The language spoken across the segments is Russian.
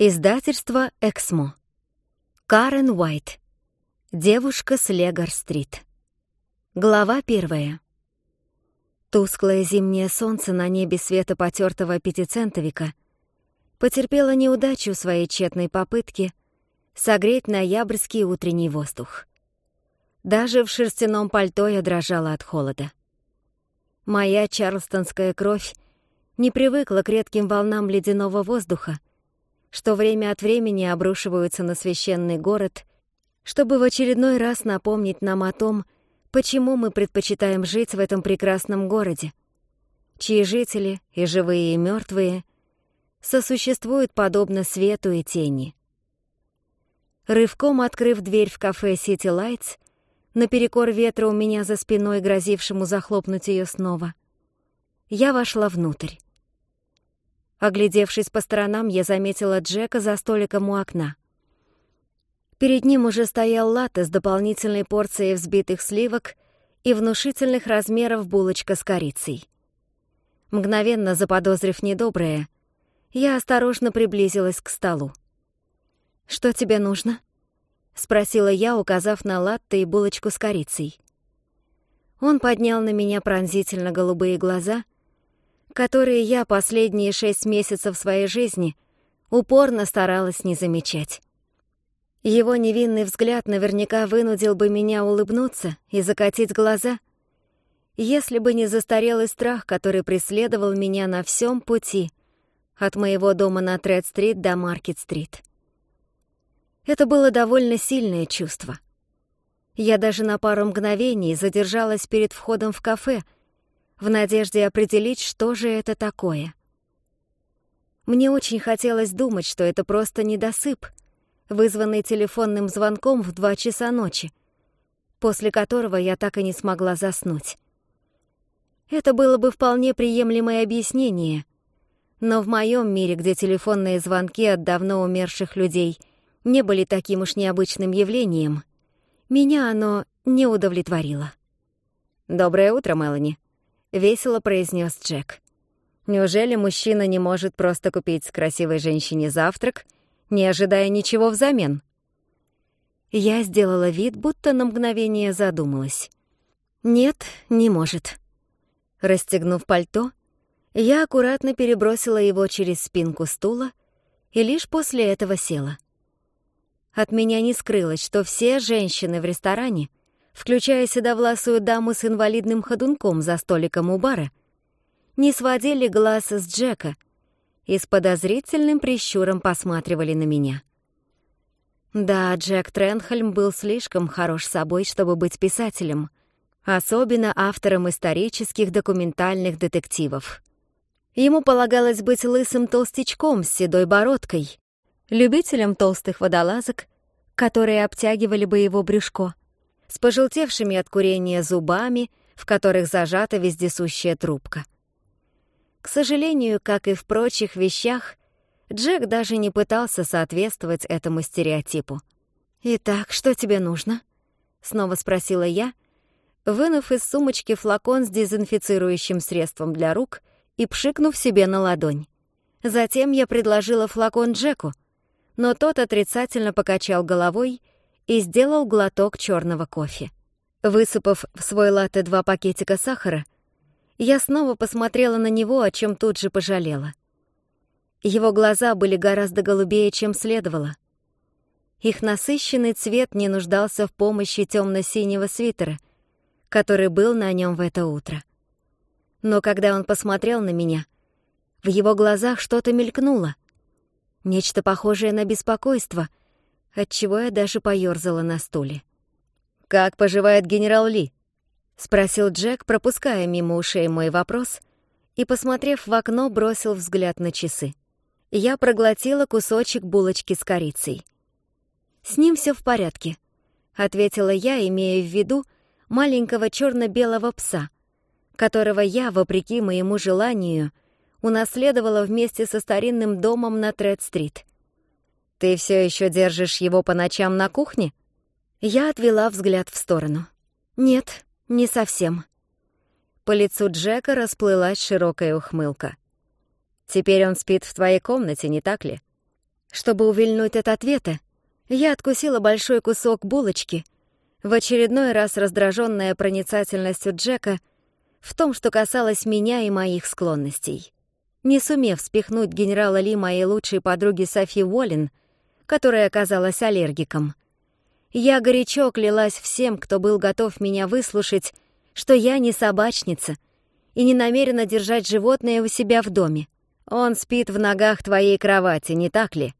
Издательство «Эксмо». Карен Уайт. Девушка с Легор-стрит. Глава первая. Тусклое зимнее солнце на небе света потертого пятицентовика потерпело неудачу своей тщетной попытки согреть ноябрьский утренний воздух. Даже в шерстяном пальто я дрожала от холода. Моя чарлстонская кровь не привыкла к редким волнам ледяного воздуха, что время от времени обрушиваются на священный город, чтобы в очередной раз напомнить нам о том, почему мы предпочитаем жить в этом прекрасном городе, чьи жители, и живые, и мертвые, сосуществуют подобно свету и тени. Рывком открыв дверь в кафе «Сити Лайтс», наперекор ветра у меня за спиной, грозившему захлопнуть ее снова, я вошла внутрь. Оглядевшись по сторонам, я заметила Джека за столиком у окна. Перед ним уже стоял латте с дополнительной порцией взбитых сливок и внушительных размеров булочка с корицей. Мгновенно заподозрив недоброе, я осторожно приблизилась к столу. «Что тебе нужно?» — спросила я, указав на латте и булочку с корицей. Он поднял на меня пронзительно голубые глаза которые я последние шесть месяцев своей жизни упорно старалась не замечать. Его невинный взгляд наверняка вынудил бы меня улыбнуться и закатить глаза, если бы не застарелый страх, который преследовал меня на всем пути от моего дома на Тред-стрит до Маркет-стрит. Это было довольно сильное чувство. Я даже на пару мгновений задержалась перед входом в кафе — в надежде определить, что же это такое. Мне очень хотелось думать, что это просто недосып, вызванный телефонным звонком в два часа ночи, после которого я так и не смогла заснуть. Это было бы вполне приемлемое объяснение, но в моем мире, где телефонные звонки от давно умерших людей не были таким уж необычным явлением, меня оно не удовлетворило. «Доброе утро, Мелани», весело произнес Джек. Неужели мужчина не может просто купить с красивой женщине завтрак, не ожидая ничего взамен? Я сделала вид, будто на мгновение задумалась. Нет, не может. Расстегнув пальто, я аккуратно перебросила его через спинку стула и лишь после этого села. От меня не скрылось, что все женщины в ресторане включая седовласую даму с инвалидным ходунком за столиком у бара, не сводили глаз с Джека и с подозрительным прищуром посматривали на меня. Да, Джек Тренхельм был слишком хорош собой, чтобы быть писателем, особенно автором исторических документальных детективов. Ему полагалось быть лысым толстячком с седой бородкой, любителем толстых водолазок, которые обтягивали бы его брюшко, с пожелтевшими от курения зубами, в которых зажата вездесущая трубка. К сожалению, как и в прочих вещах, Джек даже не пытался соответствовать этому стереотипу. «Итак, что тебе нужно?» — снова спросила я, вынув из сумочки флакон с дезинфицирующим средством для рук и пшикнув себе на ладонь. Затем я предложила флакон Джеку, но тот отрицательно покачал головой и сделал глоток черного кофе. Высыпав в свой латте два пакетика сахара, я снова посмотрела на него, о чем тут же пожалела. Его глаза были гораздо голубее, чем следовало. Их насыщенный цвет не нуждался в помощи темно-синего свитера, который был на нем в это утро. Но когда он посмотрел на меня, в его глазах что-то мелькнуло. Нечто похожее на беспокойство, отчего я даже поёрзала на стуле. «Как поживает генерал Ли?» — спросил Джек, пропуская мимо ушей мой вопрос, и, посмотрев в окно, бросил взгляд на часы. Я проглотила кусочек булочки с корицей. «С ним всё в порядке», — ответила я, имея в виду маленького чёрно-белого пса, которого я, вопреки моему желанию, унаследовала вместе со старинным домом на Тред-стрит — ты все еще держишь его по ночам на кухне? Я отвела взгляд в сторону. Нет, не совсем. По лицу Джека расплылась широкая ухмылка. Теперь он спит в твоей комнате, не так ли? Чтобы увильнуть от ответа, я откусила большой кусок булочки, в очередной раз раздраженная проницательностью Джека в том, что касалось меня и моих склонностей. Не сумев спихнуть генерала Ли моей лучшей подруги Софи Уоллен — которая оказалась аллергиком. Я горячо клялась всем, кто был готов меня выслушать, что я не собачница и не намерена держать животное у себя в доме. Он спит в ногах твоей кровати, не так ли?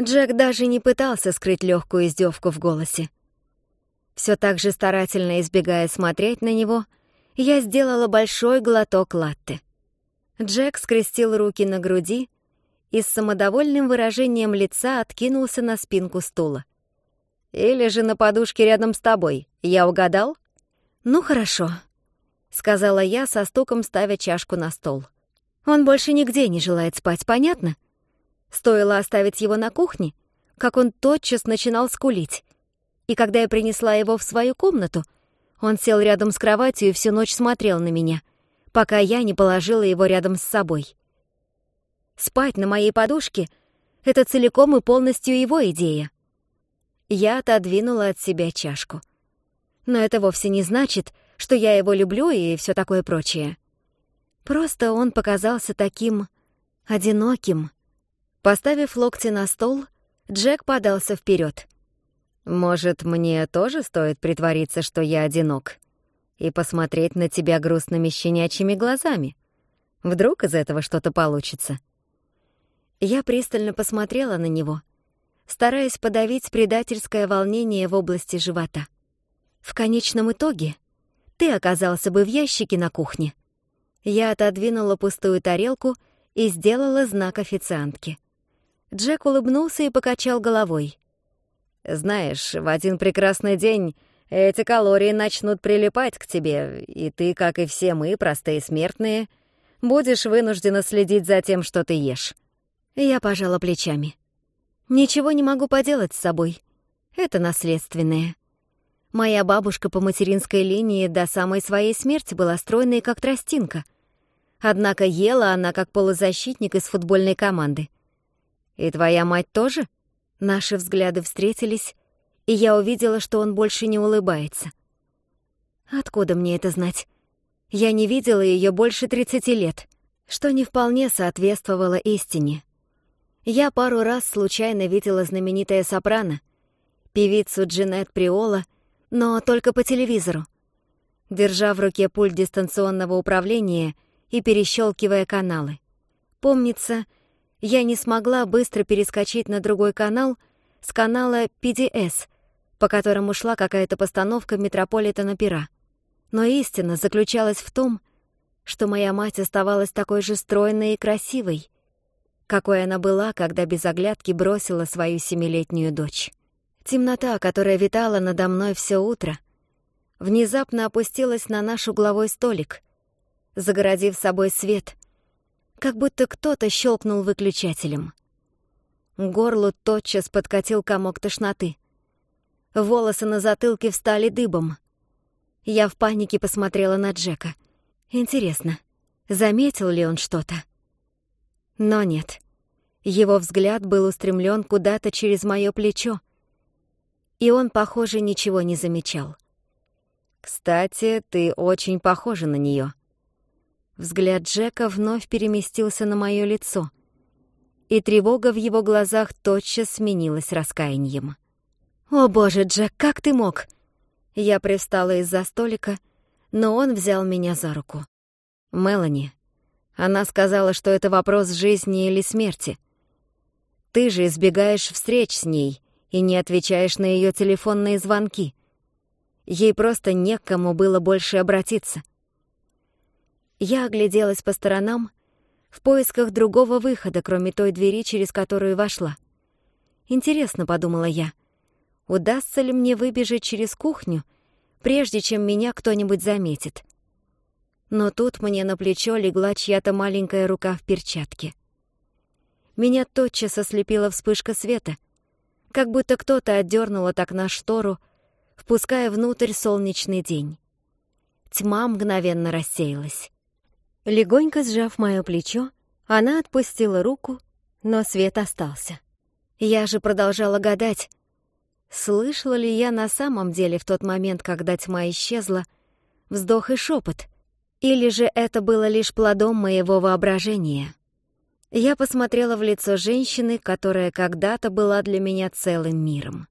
Джек даже не пытался скрыть легкую издевку в голосе. Все так же старательно избегая смотреть на него, я сделала большой глоток латте. Джек скрестил руки на груди и с самодовольным выражением лица откинулся на спинку стула. «Или же на подушке рядом с тобой. Я угадал?» «Ну хорошо», — сказала я, со стуком ставя чашку на стол. «Он больше нигде не желает спать, понятно?» Стоило оставить его на кухне, как он тотчас начинал скулить. И когда я принесла его в свою комнату, он сел рядом с кроватью и всю ночь смотрел на меня, пока я не положила его рядом с собой спать на моей подушке — это целиком и полностью его идея. Я отодвинула от себя чашку. Но это вовсе не значит, что я его люблю и все такое прочее. Просто он показался таким одиноким. Поставив локти на стол, Джек подался вперед. «Может, мне тоже стоит притвориться, что я одинок, и посмотреть на тебя грустными щенячьими глазами? Вдруг из этого что-то получится?» Я пристально посмотрела на него, стараясь подавить предательское волнение в области живота. В конечном итоге ты оказался бы в ящике на кухне. Я отодвинула пустую тарелку и сделала знак официантке. Джек улыбнулся и покачал головой. «Знаешь, в один прекрасный день эти калории начнут прилипать к тебе, и ты, как и все мы, простые смертные, будешь вынуждена следить за тем, что ты ешь». Я пожала плечами. Ничего не могу поделать с собой. Это наследственное. Моя бабушка по материнской линии до самой своей смерти была стройной, как тростинка. Однако ела она как полузащитник из футбольной команды. И твоя мать тоже? Наши взгляды встретились, и я увидела, что он больше не улыбается. Откуда мне это знать? Я не видела ее больше 30 лет, что не вполне соответствовало истине. Я пару раз случайно видела знаменитое сопрано, певицу Джинет Приола, но только по телевизору. Держа в руке пульт дистанционного управления и перещелкивая каналы. Помнится, я не смогла быстро перескочить на другой канал с канала PDS, по которому шла какая-то постановка Метрополитена Пера. Но истина заключалась в том, что моя мать оставалась такой же стройной и красивой — какой она была, когда без оглядки бросила свою семилетнюю дочь. Темнота, которая витала надо мной все утро, внезапно опустилась на наш угловой столик, загородив собой свет, как будто кто-то щелкнул выключателем. Горлу тотчас подкатил комок тошноты. Волосы на затылке встали дыбом. Я в панике посмотрела на Джека. Интересно, заметил ли он что-то? Но нет. Его взгляд был устремлен куда-то через мое плечо, и он, похоже, ничего не замечал. «Кстати, ты очень похожа на нее. Взгляд Джека вновь переместился на мое лицо, и тревога в его глазах тотчас сменилась раскаянием. «О боже, Джек, как ты мог?» Я пристала из-за столика, но он взял меня за руку. «Мелани». Она сказала, что это вопрос жизни или смерти — ты же избегаешь встреч с ней и не отвечаешь на ее телефонные звонки. Ей просто некому было больше обратиться. Я огляделась по сторонам, в поисках другого выхода, кроме той двери, через которую вошла. Интересно, подумала я, удастся ли мне выбежать через кухню, прежде чем меня кто-нибудь заметит. Но тут мне на плечо легла чья-то маленькая рука в перчатке меня тотчас ослепила вспышка света, как будто кто-то отдернул от окна штору, впуская внутрь солнечный день. Тьма мгновенно рассеялась. Легонько сжав моё плечо, она отпустила руку, но свет остался. Я же продолжала гадать, слышала ли я на самом деле в тот момент, когда тьма исчезла, вздох и шепот, или же это было лишь плодом моего воображения я посмотрела в лицо женщины, которая когда-то была для меня целым миром.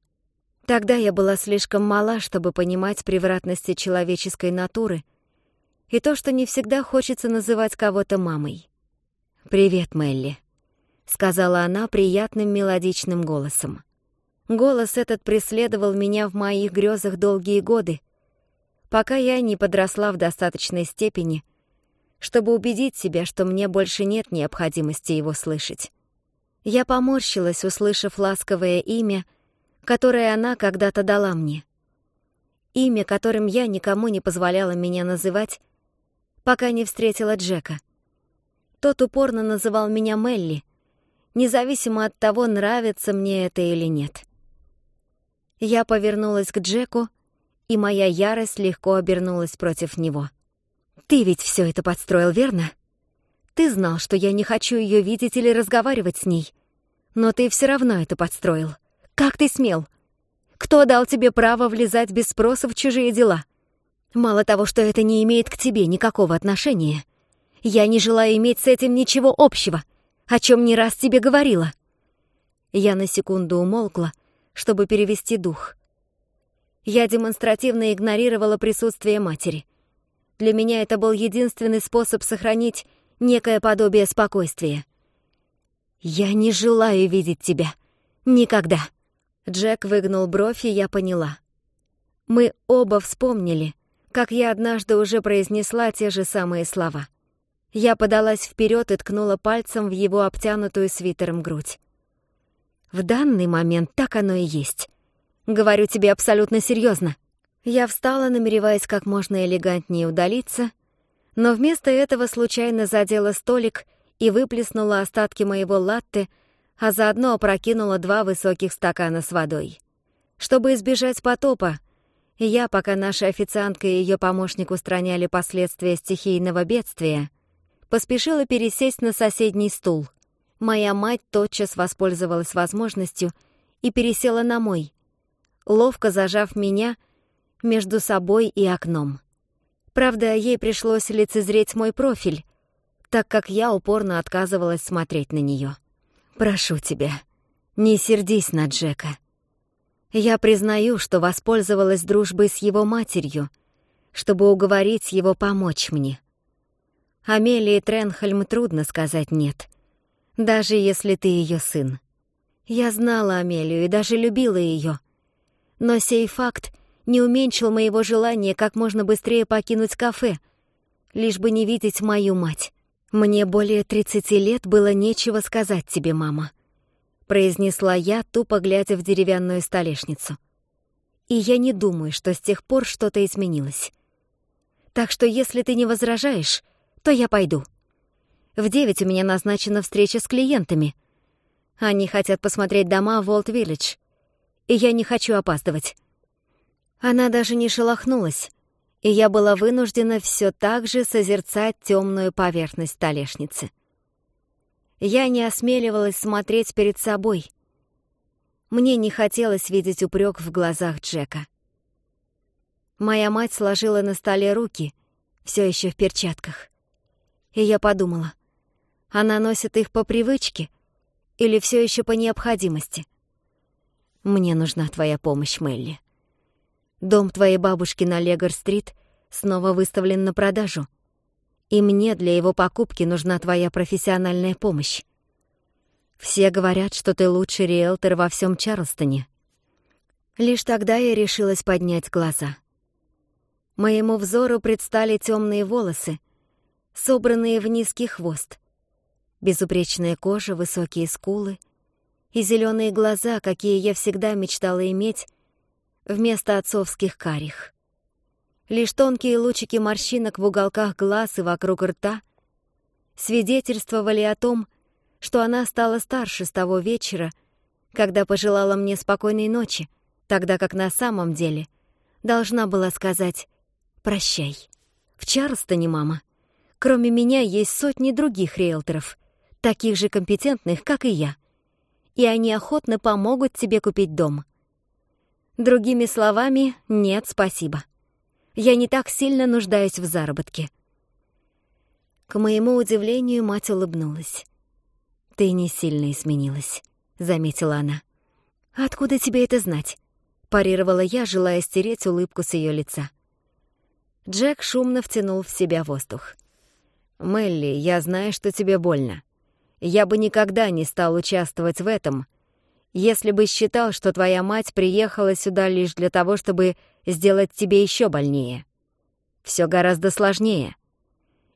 Тогда я была слишком мала, чтобы понимать превратности человеческой натуры и то, что не всегда хочется называть кого-то мамой. «Привет, Мелли», — сказала она приятным мелодичным голосом. Голос этот преследовал меня в моих грезах долгие годы, пока я не подросла в достаточной степени — чтобы убедить себя, что мне больше нет необходимости его слышать. Я поморщилась, услышав ласковое имя, которое она когда-то дала мне. Имя, которым я никому не позволяла меня называть, пока не встретила Джека. Тот упорно называл меня Мелли, независимо от того, нравится мне это или нет. Я повернулась к Джеку, и моя ярость легко обернулась против него. Ты ведь все это подстроил, верно? Ты знал, что я не хочу ее видеть или разговаривать с ней. Но ты все равно это подстроил. Как ты смел? Кто дал тебе право влезать без спроса в чужие дела? Мало того, что это не имеет к тебе никакого отношения, я не желаю иметь с этим ничего общего, о чем не раз тебе говорила. Я на секунду умолкла, чтобы перевести дух. Я демонстративно игнорировала присутствие матери — для меня это был единственный способ сохранить некое подобие спокойствия. «Я не желаю видеть тебя. Никогда!» Джек выгнул бровь, и я поняла. Мы оба вспомнили, как я однажды уже произнесла те же самые слова. Я подалась вперед и ткнула пальцем в его обтянутую свитером грудь. «В данный момент так оно и есть. Говорю тебе абсолютно серьезно. Я встала, намереваясь как можно элегантнее удалиться, но вместо этого случайно задела столик и выплеснула остатки моего латте, а заодно опрокинула два высоких стакана с водой. Чтобы избежать потопа, я, пока наша официантка и ее помощник устраняли последствия стихийного бедствия, поспешила пересесть на соседний стул. Моя мать тотчас воспользовалась возможностью и пересела на мой, ловко зажав меня — между собой и окном. Правда, ей пришлось лицезреть мой профиль, так как я упорно отказывалась смотреть на нее. «Прошу тебя, не сердись на Джека. Я признаю, что воспользовалась дружбой с его матерью, чтобы уговорить его помочь мне. Амелии Тренхельм трудно сказать «нет», даже если ты ее сын. Я знала Амелию и даже любила ее, но сей факт не уменьшил моего желания как можно быстрее покинуть кафе, лишь бы не видеть мою мать. «Мне более тридцати лет было нечего сказать тебе, мама», — произнесла я, тупо глядя в деревянную столешницу. «И я не думаю, что с тех пор что-то изменилось. Так что если ты не возражаешь, то я пойду. В девять у меня назначена встреча с клиентами. Они хотят посмотреть дома в Волт-Виллидж, и я не хочу опаздывать». Она даже не шелохнулась, и я была вынуждена все так же созерцать темную поверхность столешницы. Я не осмеливалась смотреть перед собой. Мне не хотелось видеть упрек в глазах Джека. Моя мать сложила на столе руки, все еще в перчатках. И я подумала, она носит их по привычке или все еще по необходимости? Мне нужна твоя помощь, Мелли. Дом твоей бабушки на Легор-стрит снова выставлен на продажу. И мне для его покупки нужна твоя профессиональная помощь. Все говорят, что ты лучший риэлтор во всем Чарлстоне. Лишь тогда я решилась поднять глаза. Моему взору предстали темные волосы, собранные в низкий хвост. Безупречная кожа, высокие скулы и зеленые глаза, какие я всегда мечтала иметь вместо отцовских карих. Лишь тонкие лучики морщинок в уголках глаз и вокруг рта свидетельствовали о том, что она стала старше с того вечера, когда пожелала мне спокойной ночи, тогда как на самом деле должна была сказать «прощай». В Чарльстоне, мама, кроме меня есть сотни других риэлторов, таких же компетентных, как и я, и они охотно помогут тебе купить дом. Другими словами, нет, спасибо. Я не так сильно нуждаюсь в заработке. К моему удивлению, мать улыбнулась. «Ты не сильно изменилась», — заметила она. «Откуда тебе это знать?» — парировала я, желая стереть улыбку с ее лица. Джек шумно втянул в себя воздух. «Мелли, я знаю, что тебе больно. Я бы никогда не стал участвовать в этом, — если бы считал, что твоя мать приехала сюда лишь для того, чтобы сделать тебе еще больнее. Все гораздо сложнее.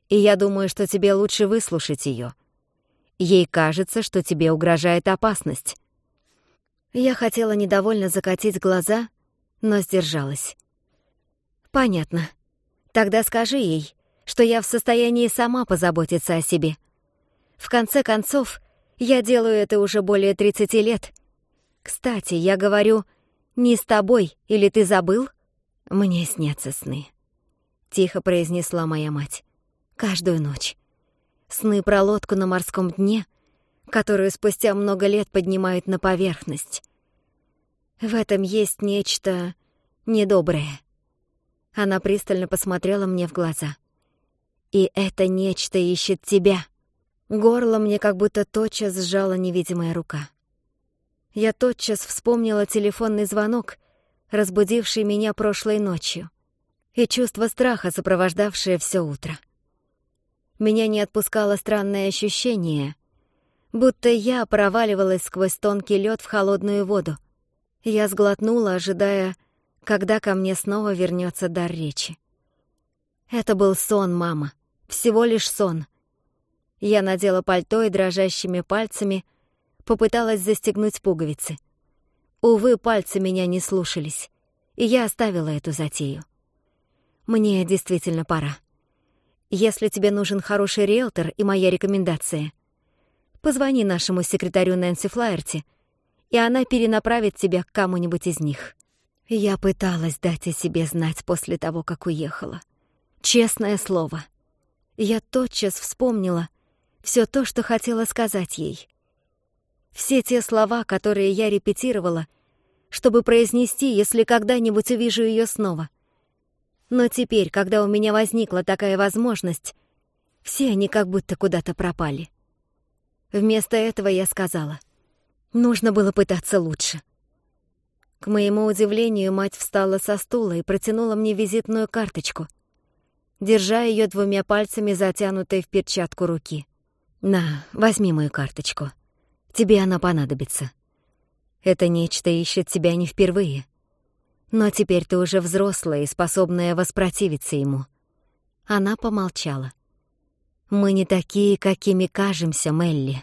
И я думаю, что тебе лучше выслушать ее. Ей кажется, что тебе угрожает опасность. Я хотела недовольно закатить глаза, но сдержалась. Понятно. Тогда скажи ей, что я в состоянии сама позаботиться о себе. В конце концов, я делаю это уже более 30 лет — кстати, я говорю, не с тобой, или ты забыл? Мне снятся сны. Тихо произнесла моя мать. Каждую ночь. Сны про лодку на морском дне, которую спустя много лет поднимают на поверхность. В этом есть нечто недоброе. Она пристально посмотрела мне в глаза. «И это нечто ищет тебя!» Горло мне как будто тотчас сжала невидимая рука. Я тотчас вспомнила телефонный звонок, разбудивший меня прошлой ночью, и чувство страха, сопровождавшее все утро. Меня не отпускало странное ощущение, будто я проваливалась сквозь тонкий лед в холодную воду. Я сглотнула, ожидая, когда ко мне снова вернется дар речи. Это был сон, мама, всего лишь сон. Я надела пальто и дрожащими пальцами — попыталась застегнуть пуговицы. Увы, пальцы меня не слушались, и я оставила эту затею. Мне действительно пора. Если тебе нужен хороший риэлтор и моя рекомендация, позвони нашему секретарю Нэнси Флайерти, и она перенаправит тебя к кому-нибудь из них. Я пыталась дать о себе знать после того, как уехала. Честное слово. Я тотчас вспомнила все то, что хотела сказать ей все те слова, которые я репетировала, чтобы произнести, если когда-нибудь увижу ее снова. Но теперь, когда у меня возникла такая возможность, все они как будто куда-то пропали. Вместо этого я сказала, нужно было пытаться лучше. К моему удивлению, мать встала со стула и протянула мне визитную карточку, держа ее двумя пальцами, затянутой в перчатку руки. «На, возьми мою карточку», Тебе она понадобится. Это нечто ищет тебя не впервые. Но теперь ты уже взрослая и способная воспротивиться ему. Она помолчала. Мы не такие, какими кажемся, Мелли.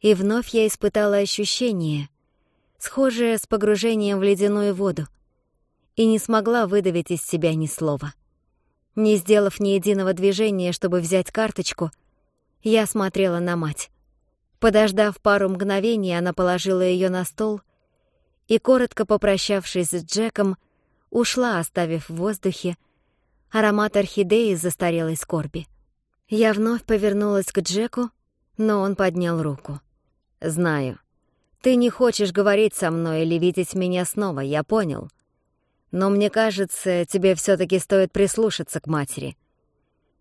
И вновь я испытала ощущение, схожее с погружением в ледяную воду, и не смогла выдавить из себя ни слова. Не сделав ни единого движения, чтобы взять карточку, я смотрела на мать. Подождав пару мгновений, она положила ее на стол и, коротко попрощавшись с Джеком, ушла, оставив в воздухе аромат орхидеи застарелой скорби. Я вновь повернулась к Джеку, но он поднял руку. «Знаю. Ты не хочешь говорить со мной или видеть меня снова, я понял. Но мне кажется, тебе все таки стоит прислушаться к матери.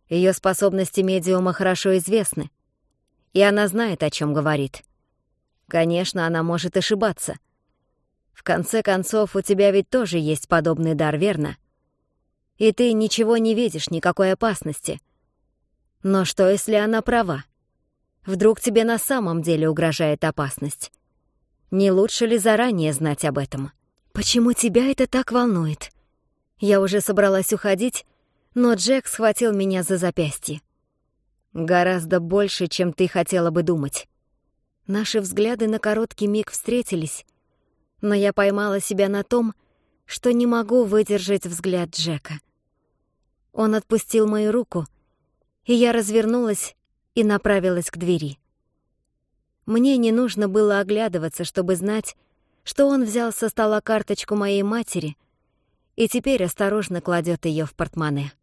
Ее способности медиума хорошо известны и она знает, о чем говорит. Конечно, она может ошибаться. В конце концов, у тебя ведь тоже есть подобный дар, верно? И ты ничего не видишь, никакой опасности. Но что, если она права? Вдруг тебе на самом деле угрожает опасность? Не лучше ли заранее знать об этом? Почему тебя это так волнует? Я уже собралась уходить, но Джек схватил меня за запястье. Гораздо больше, чем ты хотела бы думать. Наши взгляды на короткий миг встретились, но я поймала себя на том, что не могу выдержать взгляд Джека. Он отпустил мою руку, и я развернулась и направилась к двери. Мне не нужно было оглядываться, чтобы знать, что он взял со стола карточку моей матери и теперь осторожно кладет ее в портмоне.